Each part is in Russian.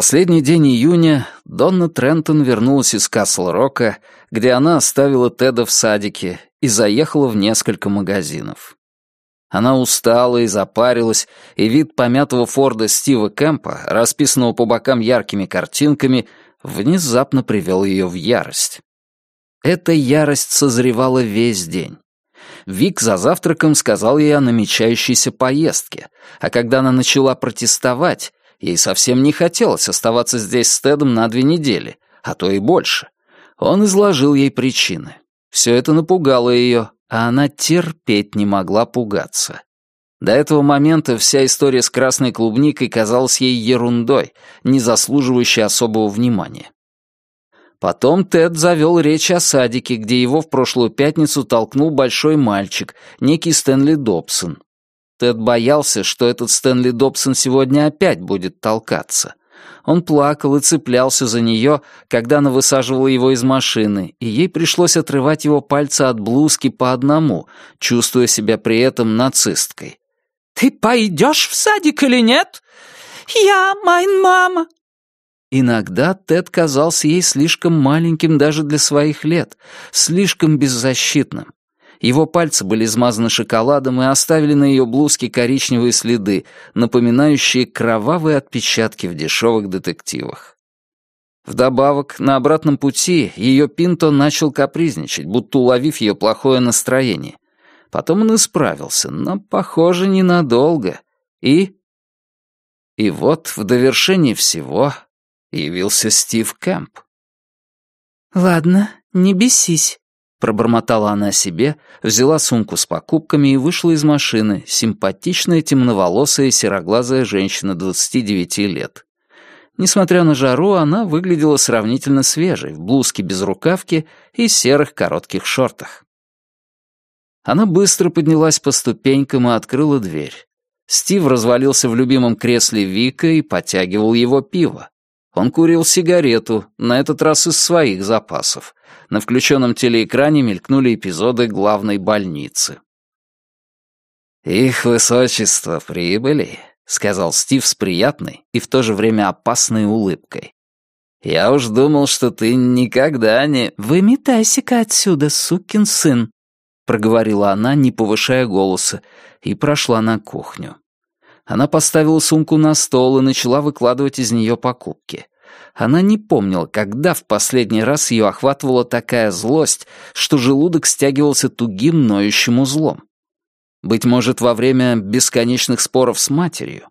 последний день июня Донна Трентон вернулась из Касл-Рока, где она оставила Теда в садике и заехала в несколько магазинов. Она устала и запарилась, и вид помятого Форда Стива Кэмпа, расписанного по бокам яркими картинками, внезапно привел ее в ярость. Эта ярость созревала весь день. Вик за завтраком сказал ей о намечающейся поездке, а когда она начала протестовать, ей совсем не хотелось оставаться здесь с Тедом на две недели, а то и больше. Он изложил ей причины. Все это напугало ее, а она терпеть не могла пугаться. До этого момента вся история с красной клубникой казалась ей ерундой, не заслуживающей особого внимания. Потом Тед завел речь о садике, где его в прошлую пятницу толкнул большой мальчик, некий Стэнли Добсон. Тед боялся, что этот Стэнли Добсон сегодня опять будет толкаться. Он плакал и цеплялся за нее, когда она высаживала его из машины, и ей пришлось отрывать его пальцы от блузки по одному, чувствуя себя при этом нацисткой. «Ты пойдешь в садик или нет?» «Я, майн мама», Иногда Тед казался ей слишком маленьким даже для своих лет, слишком беззащитным. Его пальцы были измазаны шоколадом и оставили на ее блузке коричневые следы, напоминающие кровавые отпечатки в дешевых детективах. Вдобавок, на обратном пути ее Пинто начал капризничать, будто уловив ее плохое настроение. Потом он исправился, но, похоже, ненадолго. И... И вот, в довершении всего, явился Стив Кэмп. «Ладно, не бесись», — пробормотала она себе, взяла сумку с покупками и вышла из машины, симпатичная темноволосая сероглазая женщина 29 лет. Несмотря на жару, она выглядела сравнительно свежей, в блузке без рукавки и серых коротких шортах. Она быстро поднялась по ступенькам и открыла дверь. Стив развалился в любимом кресле Вика и потягивал его пиво. Он курил сигарету, на этот раз из своих запасов. На включенном телеэкране мелькнули эпизоды главной больницы. «Их высочество прибыли», — сказал Стив с приятной и в то же время опасной улыбкой. «Я уж думал, что ты никогда не...» «Выметайся-ка отсюда, сукин сын», — проговорила она, не повышая голоса, и прошла на кухню. Она поставила сумку на стол и начала выкладывать из нее покупки. Она не помнила, когда в последний раз ее охватывала такая злость, что желудок стягивался тугим ноющим узлом. Быть может, во время бесконечных споров с матерью.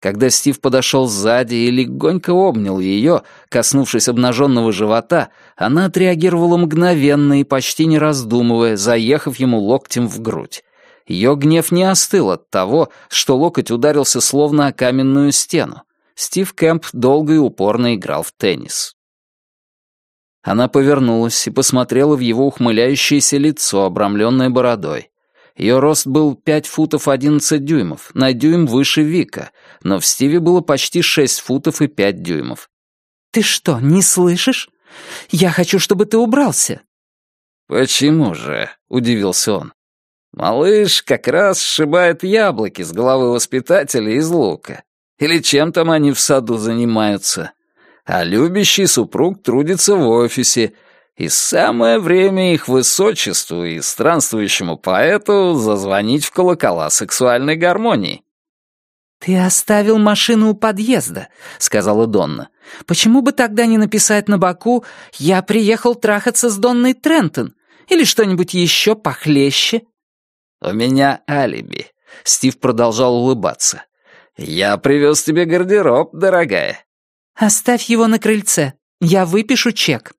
Когда Стив подошел сзади и легонько обнял ее, коснувшись обнаженного живота, она отреагировала мгновенно и почти не раздумывая, заехав ему локтем в грудь. Ее гнев не остыл от того, что локоть ударился словно о каменную стену. Стив Кэмп долго и упорно играл в теннис. Она повернулась и посмотрела в его ухмыляющееся лицо, обрамленное бородой. Ее рост был 5 футов 11 дюймов, на дюйм выше Вика, но в Стиве было почти 6 футов и 5 дюймов. «Ты что, не слышишь? Я хочу, чтобы ты убрался». «Почему же?» — удивился он. Малыш как раз сшибает яблоки с головы воспитателя из лука. Или чем там они в саду занимаются. А любящий супруг трудится в офисе, и самое время их высочеству и странствующему поэту зазвонить в колокола сексуальной гармонии. «Ты оставил машину у подъезда», — сказала Донна. «Почему бы тогда не написать на боку «Я приехал трахаться с Донной Трентон» или что-нибудь еще похлеще?» «У меня алиби», — Стив продолжал улыбаться. «Я привез тебе гардероб, дорогая». «Оставь его на крыльце. Я выпишу чек».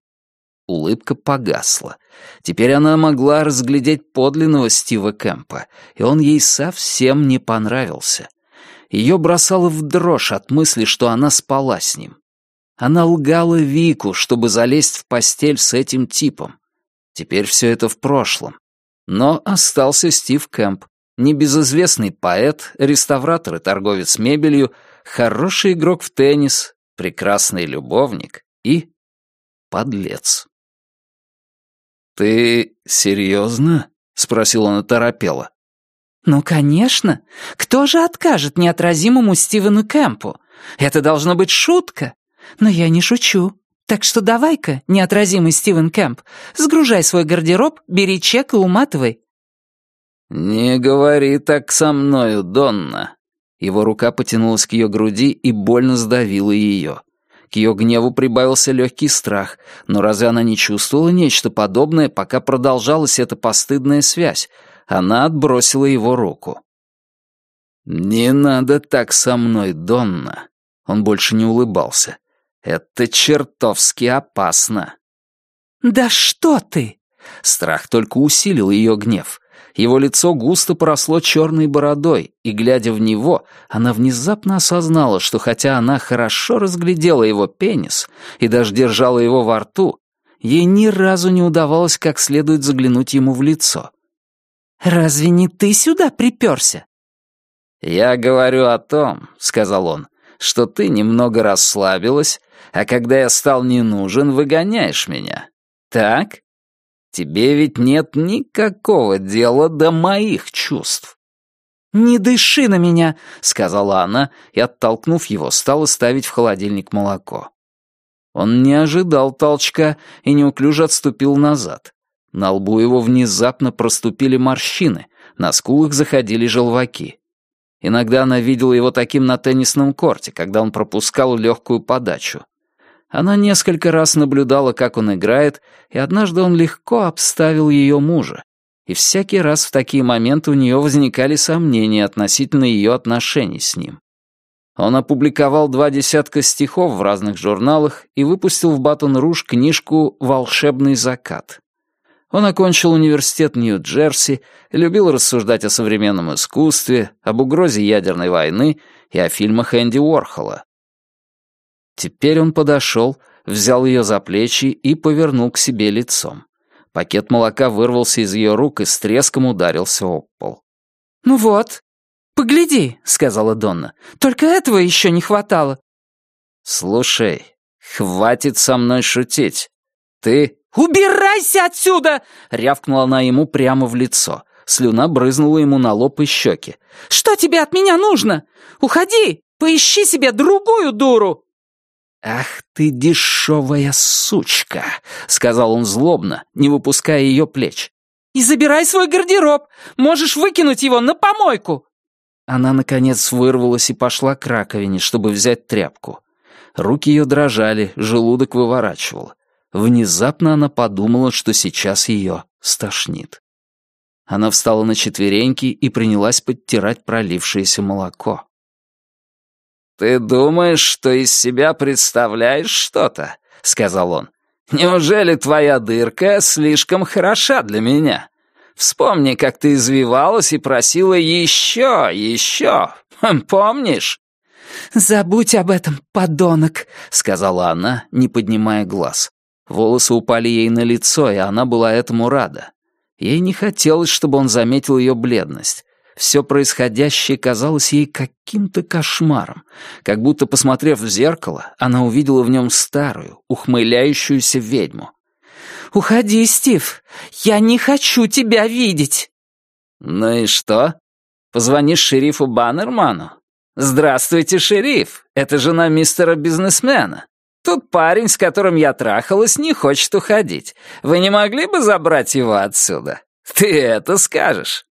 Улыбка погасла. Теперь она могла разглядеть подлинного Стива Кэмпа, и он ей совсем не понравился. Ее бросало в дрожь от мысли, что она спала с ним. Она лгала Вику, чтобы залезть в постель с этим типом. Теперь все это в прошлом. Но остался Стив Кэмп, небезызвестный поэт, реставратор и торговец мебелью, хороший игрок в теннис, прекрасный любовник и подлец. «Ты серьезно?» — спросил он оторопело. «Ну, конечно. Кто же откажет неотразимому Стивену Кэмпу? Это должно быть шутка. Но я не шучу. Так что давай-ка, неотразимый Стивен Кэмп, сгружай свой гардероб, бери чек и уматывай». «Не говори так со мною, Донна». Его рука потянулась к ее груди и больно сдавила ее. К ее гневу прибавился легкий страх, но разве она не чувствовала нечто подобное, пока продолжалась эта постыдная связь? Она отбросила его руку. «Не надо так со мной, Донна». Он больше не улыбался. «Это чертовски опасно». «Да что ты!» Страх только усилил ее гнев. Его лицо густо поросло черной бородой, и, глядя в него, она внезапно осознала, что хотя она хорошо разглядела его пенис и даже держала его во рту, ей ни разу не удавалось как следует заглянуть ему в лицо. «Разве не ты сюда приперся?» «Я говорю о том», — сказал он, — «что ты немного расслабилась, а когда я стал не нужен, выгоняешь меня. Так?» Тебе ведь нет никакого дела до моих чувств». «Не дыши на меня», — сказала она и, оттолкнув его, стала ставить в холодильник молоко. Он не ожидал толчка и неуклюже отступил назад. На лбу его внезапно проступили морщины, на скулах заходили желваки. Иногда она видела его таким на теннисном корте, когда он пропускал легкую подачу. Она несколько раз наблюдала, как он играет, и однажды он легко обставил ее мужа. И всякий раз в такие моменты у нее возникали сомнения относительно ее отношений с ним. Он опубликовал два десятка стихов в разных журналах и выпустил в Батон-Руж книжку «Волшебный закат». Он окончил университет Нью-Джерси, любил рассуждать о современном искусстве, об угрозе ядерной войны и о фильмах Энди Уорхола. Теперь он подошел, взял ее за плечи и повернул к себе лицом. Пакет молока вырвался из ее рук и с треском ударился об пол. «Ну вот, погляди», — сказала Донна. «Только этого еще не хватало». «Слушай, хватит со мной шутить. Ты...» «Убирайся отсюда!» — рявкнула она ему прямо в лицо. Слюна брызнула ему на лоб и щеки. «Что тебе от меня нужно? Уходи! Поищи себе другую дуру!» «Ах ты дешевая сучка!» — сказал он злобно, не выпуская ее плеч. «И забирай свой гардероб! Можешь выкинуть его на помойку!» Она, наконец, вырвалась и пошла к раковине, чтобы взять тряпку. Руки ее дрожали, желудок выворачивал. Внезапно она подумала, что сейчас ее стошнит. Она встала на четвереньки и принялась подтирать пролившееся молоко. «Ты думаешь, что из себя представляешь что-то?» — сказал он. «Неужели твоя дырка слишком хороша для меня? Вспомни, как ты извивалась и просила еще, еще. Хм, помнишь?» «Забудь об этом, подонок», — сказала она, не поднимая глаз. Волосы упали ей на лицо, и она была этому рада. Ей не хотелось, чтобы он заметил ее бледность. Все происходящее казалось ей каким-то кошмаром, как будто, посмотрев в зеркало, она увидела в нем старую, ухмыляющуюся ведьму. «Уходи, Стив, я не хочу тебя видеть!» «Ну и что? Позвонишь шерифу Баннерману? Здравствуйте, шериф, это жена мистера бизнесмена. Тут парень, с которым я трахалась, не хочет уходить. Вы не могли бы забрать его отсюда? Ты это скажешь?»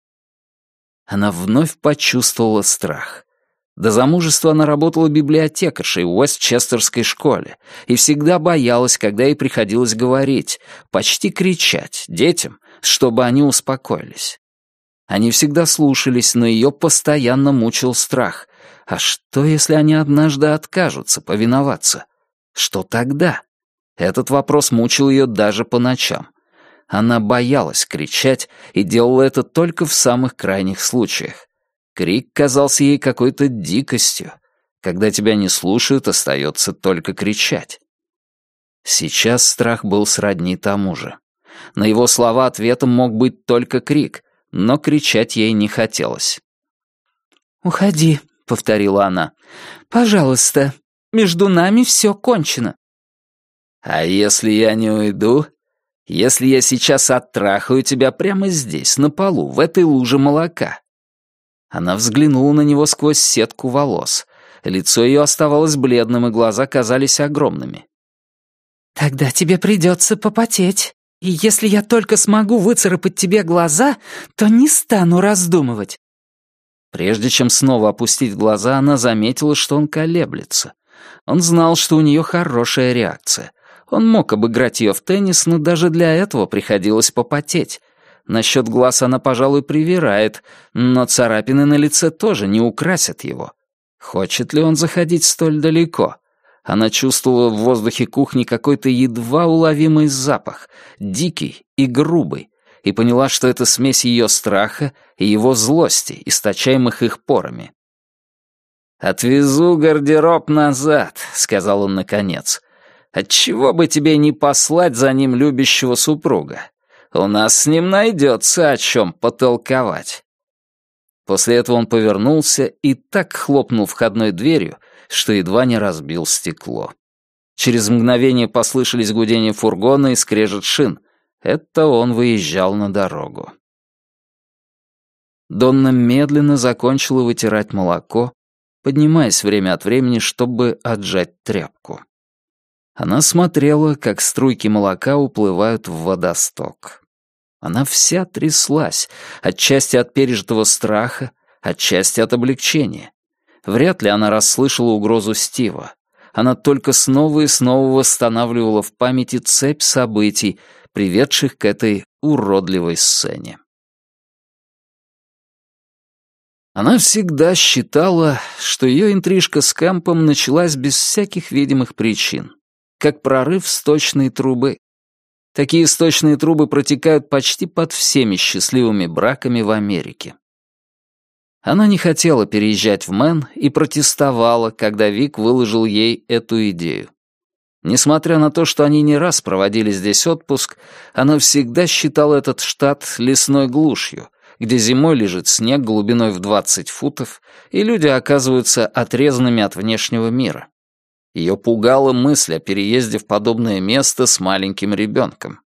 Она вновь почувствовала страх. До замужества она работала библиотекаршей в Уэстчестерской школе и всегда боялась, когда ей приходилось говорить, почти кричать детям, чтобы они успокоились. Они всегда слушались, но ее постоянно мучил страх. А что, если они однажды откажутся повиноваться? Что тогда? Этот вопрос мучил ее даже по ночам. Она боялась кричать и делала это только в самых крайних случаях. Крик казался ей какой-то дикостью. Когда тебя не слушают, остается только кричать. Сейчас страх был сродни тому же. На его слова ответом мог быть только крик, но кричать ей не хотелось. «Уходи», — повторила она. «Пожалуйста, между нами все кончено». «А если я не уйду, если я сейчас оттрахаю тебя прямо здесь, на полу, в этой луже молока?» Она взглянула на него сквозь сетку волос. Лицо ее оставалось бледным, и глаза казались огромными. «Тогда тебе придется попотеть. И если я только смогу выцарапать тебе глаза, то не стану раздумывать». Прежде чем снова опустить глаза, она заметила, что он колеблется. Он знал, что у нее хорошая реакция. Он мог обыграть ее в теннис, но даже для этого приходилось попотеть. Насчет глаз она, пожалуй, привирает, но царапины на лице тоже не украсят его. Хочет ли он заходить столь далеко? Она чувствовала в воздухе кухни какой-то едва уловимый запах, дикий и грубый, и поняла, что это смесь ее страха и его злости, источаемых их порами. «Отвезу гардероб назад», — сказал он наконец. «Отчего бы тебе не послать за ним любящего супруга? У нас с ним найдется о чем потолковать». После этого он повернулся и так хлопнул входной дверью, что едва не разбил стекло. Через мгновение послышались гудения фургона и скрежет шин. Это он выезжал на дорогу. Донна медленно закончила вытирать молоко, поднимаясь время от времени, чтобы отжать тряпку. Она смотрела, как струйки молока уплывают в водосток. Она вся тряслась, отчасти от пережитого страха, отчасти от облегчения. Вряд ли она расслышала угрозу Стива. Она только снова и снова восстанавливала в памяти цепь событий, приведших к этой уродливой сцене. Она всегда считала, что ее интрижка с Кэмпом началась без всяких видимых причин, как прорыв сточной трубы. Такие сточные трубы протекают почти под всеми счастливыми браками в Америке. Она не хотела переезжать в Мэн и протестовала, когда Вик выложил ей эту идею. Несмотря на то, что они не раз проводили здесь отпуск, она всегда считала этот штат лесной глушью, где зимой лежит снег глубиной в 20 футов, и люди оказываются отрезанными от внешнего мира. Ее пугала мысль о переезде в подобное место с маленьким ребенком.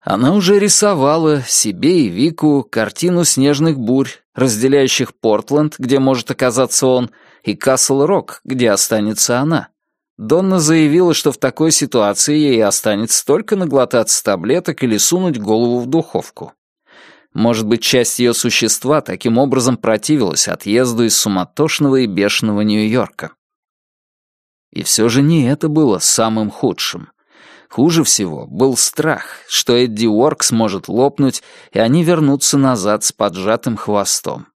Она уже рисовала себе и Вику картину снежных бурь, разделяющих Портленд, где может оказаться он, и Касл-Рок, где останется она. Донна заявила, что в такой ситуации ей останется только наглотаться таблеток или сунуть голову в духовку. Может быть, часть ее существа таким образом противилась отъезду из суматошного и бешеного Нью-Йорка. И все же не это было самым худшим. Хуже всего был страх, что Эдди Уоркс может лопнуть, и они вернутся назад с поджатым хвостом.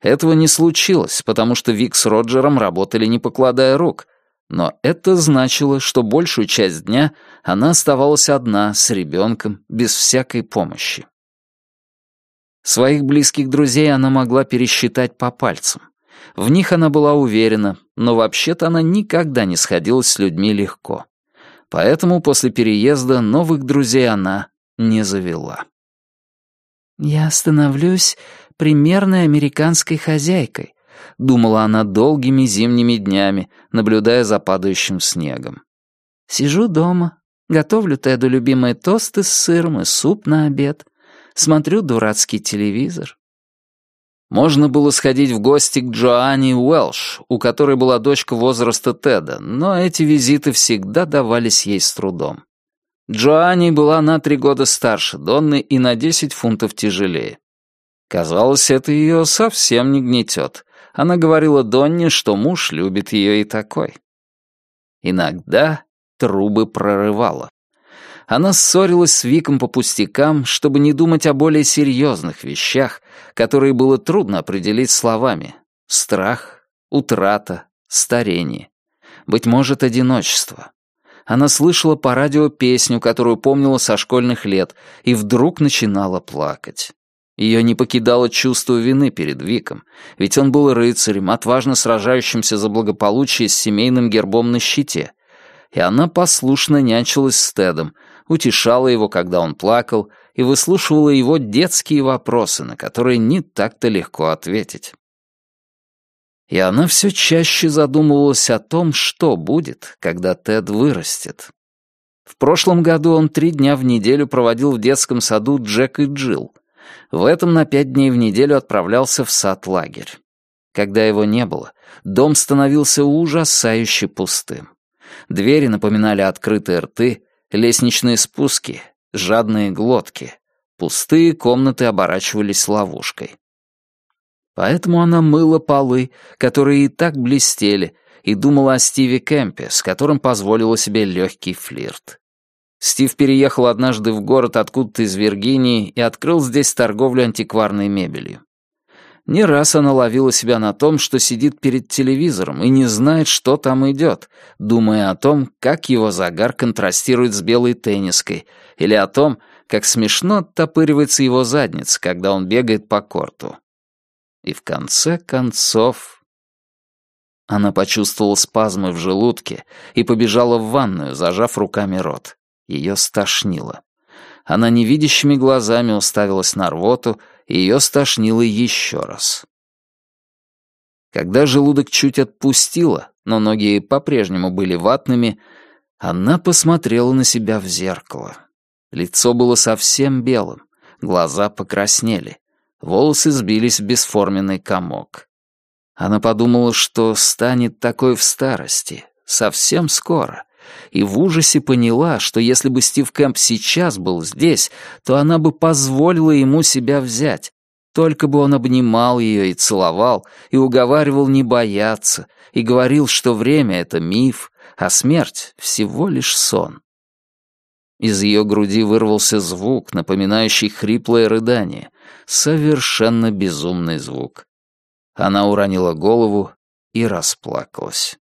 Этого не случилось, потому что Вик с Роджером работали не покладая рук, но это значило, что большую часть дня она оставалась одна с ребенком, без всякой помощи. Своих близких друзей она могла пересчитать по пальцам. В них она была уверена, но вообще-то она никогда не сходилась с людьми легко. Поэтому после переезда новых друзей она не завела. «Я становлюсь примерной американской хозяйкой», — думала она долгими зимними днями, наблюдая за падающим снегом. «Сижу дома, готовлю Теду любимые тосты с сыром и суп на обед, смотрю дурацкий телевизор, можно было сходить в гости к Джоанне Уэлш, у которой была дочка возраста Теда, но эти визиты всегда давались ей с трудом. Джоанни была на три года старше Донны и на десять фунтов тяжелее. Казалось, это ее совсем не гнетет. Она говорила Донне, что муж любит ее и такой. Иногда трубы прорывало. Она ссорилась с Виком по пустякам, чтобы не думать о более серьезных вещах, которые было трудно определить словами. Страх, утрата, старение. Быть может, одиночество. Она слышала по радио песню, которую помнила со школьных лет, и вдруг начинала плакать. Ее не покидало чувство вины перед Виком, ведь он был рыцарем, отважно сражающимся за благополучие с семейным гербом на щите. И она послушно нянчилась с Тедом, утешала его, когда он плакал, и выслушивала его детские вопросы, на которые не так-то легко ответить. И она все чаще задумывалась о том, что будет, когда Тед вырастет. В прошлом году он три дня в неделю проводил в детском саду Джек и Джилл. В этом на пять дней в неделю отправлялся в сад-лагерь. Когда его не было, дом становился ужасающе пустым. Двери напоминали открытые рты, лестничные спуски, жадные глотки. Пустые комнаты оборачивались ловушкой. Поэтому она мыла полы, которые и так блестели, и думала о Стиве Кэмпе, с которым позволила себе легкий флирт. Стив переехал однажды в город откуда-то из Виргинии и открыл здесь торговлю антикварной мебелью. Не раз она ловила себя на том, что сидит перед телевизором и не знает, что там идет, думая о том, как его загар контрастирует с белой тенниской, или о том, как смешно оттопыривается его задница, когда он бегает по корту. И в конце концов... Она почувствовала спазмы в желудке и побежала в ванную, зажав руками рот. Ее стошнило. Она невидящими глазами уставилась на рвоту, ее стошнило еще раз. Когда желудок чуть отпустило, но ноги по-прежнему были ватными, она посмотрела на себя в зеркало. Лицо было совсем белым, глаза покраснели, волосы сбились в бесформенный комок. Она подумала, что станет такой в старости, совсем скоро, и в ужасе поняла, что если бы Стив Кэмп сейчас был здесь, то она бы позволила ему себя взять. Только бы он обнимал ее и целовал, и уговаривал не бояться, и говорил, что время — это миф, а смерть — всего лишь сон. Из ее груди вырвался звук, напоминающий хриплое рыдание, совершенно безумный звук. Она уронила голову и расплакалась.